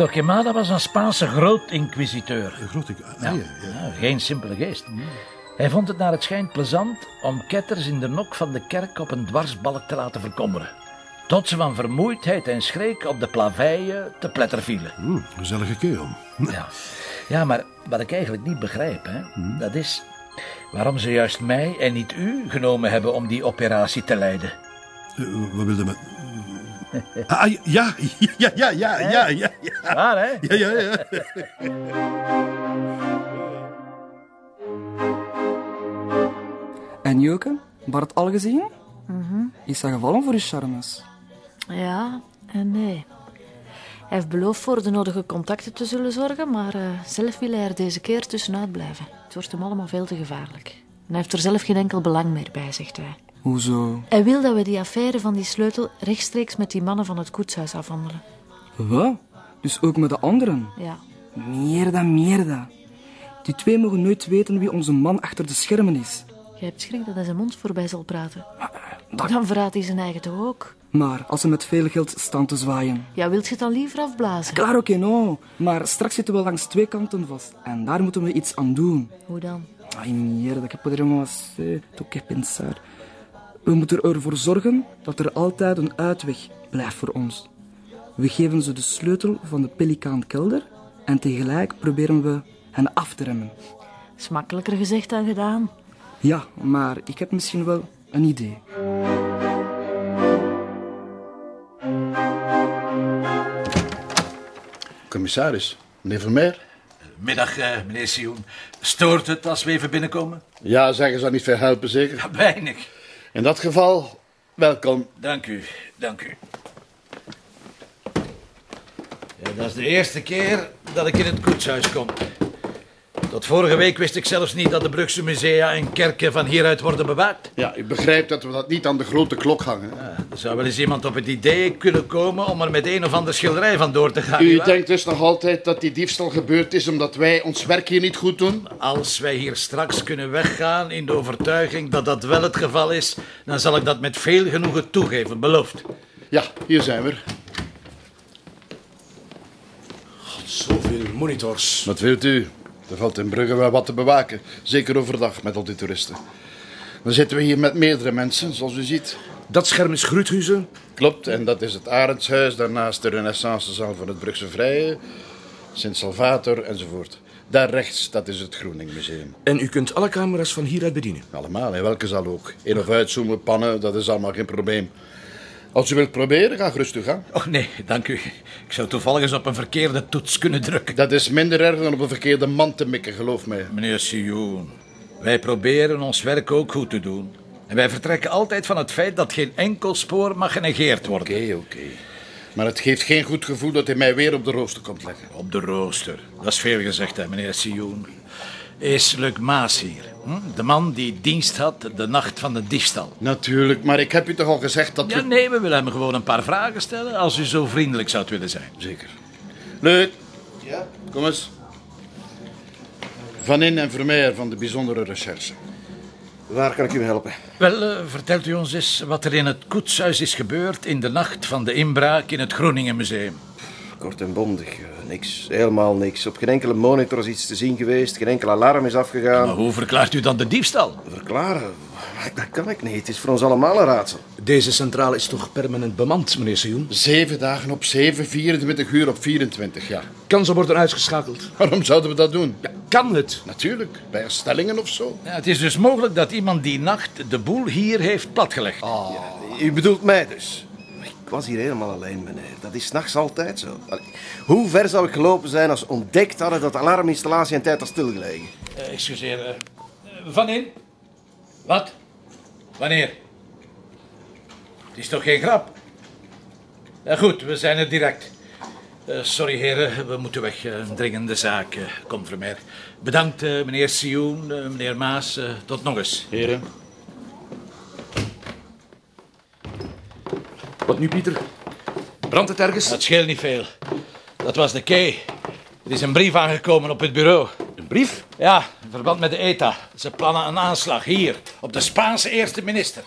Torquemada was een Spaanse groot-inquisiteur. Een grote... Ah, ja, Ja, ja. ja, geen simpele geest. Hij vond het naar het schijnt plezant om ketters in de nok van de kerk op een dwarsbalk te laten verkommeren. Tot ze van vermoeidheid en schreek op de plaveien te pletter vielen. Hm, gezellige kerel. Ja. ja, maar wat ik eigenlijk niet begrijp, hè, dat is waarom ze juist mij en niet u genomen hebben om die operatie te leiden. Eh, wat wilde met... Ah, ja, ja, ja, ja, ja, ja, ja. Waar, hè? Ja, ja, ja. En Joke, Bart al gezien? Is dat gevallen voor je charmes? Ja en nee. Hij heeft beloofd voor de nodige contacten te zullen zorgen, maar eh, zelf wil hij er deze keer tussenuit blijven. Het wordt hem allemaal veel te gevaarlijk. En hij heeft er zelf geen enkel belang meer bij, zegt hij. Hoezo? Hij wil dat we die affaire van die sleutel rechtstreeks met die mannen van het koetshuis afhandelen. Wat? Dus ook met de anderen? Ja. Mierda, mierda. Die twee mogen nooit weten wie onze man achter de schermen is. Je hebt schrik dat hij zijn mond voorbij zal praten. dat- Dan verraadt hij zijn eigen toch ook? Maar als ze met veel geld staan te zwaaien. Ja, wilt je het dan liever afblazen? Klaar, oké, no. Maar straks zitten we langs twee kanten vast. En daar moeten we iets aan doen. Hoe dan? Ay, mierda, que podríamos hacer? Tú qué pensar? We moeten ervoor zorgen dat er altijd een uitweg blijft voor ons. We geven ze de sleutel van de pelikaankelder en tegelijk proberen we hen af te remmen. Is makkelijker gezegd dan gedaan. Ja, maar ik heb misschien wel een idee. Commissaris, meneer Vermeer? Middag, eh, meneer Sioen. Stoort het als we even binnenkomen? Ja, zeggen ze dat niet veel helpen, zeker? Weinig. In dat geval, welkom. Dank u, dank u. Ja, dat is de eerste keer dat ik in het koetshuis kom. Tot vorige week wist ik zelfs niet dat de Brugse musea en kerken van hieruit worden bewaakt. Ja, u begrijpt dat we dat niet aan de grote klok hangen. Ja, er zou wel eens iemand op het idee kunnen komen om er met een of ander schilderij van door te gaan. U denkt dus nog altijd dat die diefstal gebeurd is omdat wij ons werk hier niet goed doen? Als wij hier straks kunnen weggaan in de overtuiging dat dat wel het geval is, dan zal ik dat met veel genoegen toegeven, beloofd. Ja, hier zijn we. Zoveel monitors. Wat wilt u? Er valt in Brugge wel wat te bewaken. Zeker overdag met al die toeristen. Dan zitten we hier met meerdere mensen, zoals u ziet. Dat scherm is Gruthuizen. Klopt, en dat is het Arendshuis, daarnaast de renaissancezaal van het Brugse Vrije, Sint-Salvator enzovoort. Daar rechts, dat is het Groening Museum. En u kunt alle camera's van hieruit bedienen. Allemaal, welke zal ook. In of uitzoomen, pannen, dat is allemaal geen probleem. Als u wilt proberen, ga gerust uw gang. Och nee, dank u. Ik zou toevallig eens op een verkeerde toets kunnen drukken. Dat is minder erg dan op een verkeerde man te mikken, geloof mij. Meneer Sioen, wij proberen ons werk ook goed te doen. En wij vertrekken altijd van het feit dat geen enkel spoor mag genegeerd worden. Oké, oké. Maar het geeft geen goed gevoel dat hij mij weer op de rooster komt leggen. Op de rooster. Dat is veel gezegd, hè, meneer Sioen. Is Luc Maas hier? Hm? De man die dienst had de nacht van de diefstal. Natuurlijk, maar ik heb u toch al gezegd dat Ja, u... nee, we willen hem gewoon een paar vragen stellen als u zo vriendelijk zou willen zijn. Zeker. Leuk. Ja? Kom eens. Van In en Vermeer van de bijzondere recherche. Waar kan ik u helpen? Wel, eh, vertelt u ons eens wat er in het koetshuis is gebeurd in de nacht van de inbraak in het Groningen Museum. Kort en bondig, eh, niks. Helemaal niks. Op geen enkele monitor is iets te zien geweest. Geen enkel alarm is afgegaan. Maar hoe verklaart u dan de diefstal? Verklaren? Dat kan ik niet. Het is voor ons allemaal een raadsel. Deze centrale is toch permanent bemand, meneer Sioen? Zeven dagen op zeven, 24 uur op 24, ja. Kan ze worden uitgeschakeld? Waarom zouden we dat doen? Ja, kan het? Natuurlijk, bij herstellingen of zo. Ja, het is dus mogelijk dat iemand die nacht de boel hier heeft platgelegd. U bedoelt mij dus? Ik was hier helemaal alleen, meneer. Dat is s'nachts altijd zo. Allee, Hoe ver zou ik gelopen zijn als ontdekt hadden dat de alarminstallatie een tijd had stilgelegen? Eh, excuseer. eh, van in? Wat? Wanneer? Het is toch geen grap? Eh, goed, we zijn er direct. Eh, sorry heren, we moeten weg. Een dringende zaak. Kom, Vermeer. Bedankt, eh, meneer Sioen, meneer Maas. eh, tot nog eens. Heren. Wat nu, Pieter? Brandt het ergens? Dat scheelt niet veel. Dat was de key. Er is een brief aangekomen op het bureau. Een brief? Ja, in verband met de ETA. Ze plannen een aanslag hier, op de Spaanse eerste minister.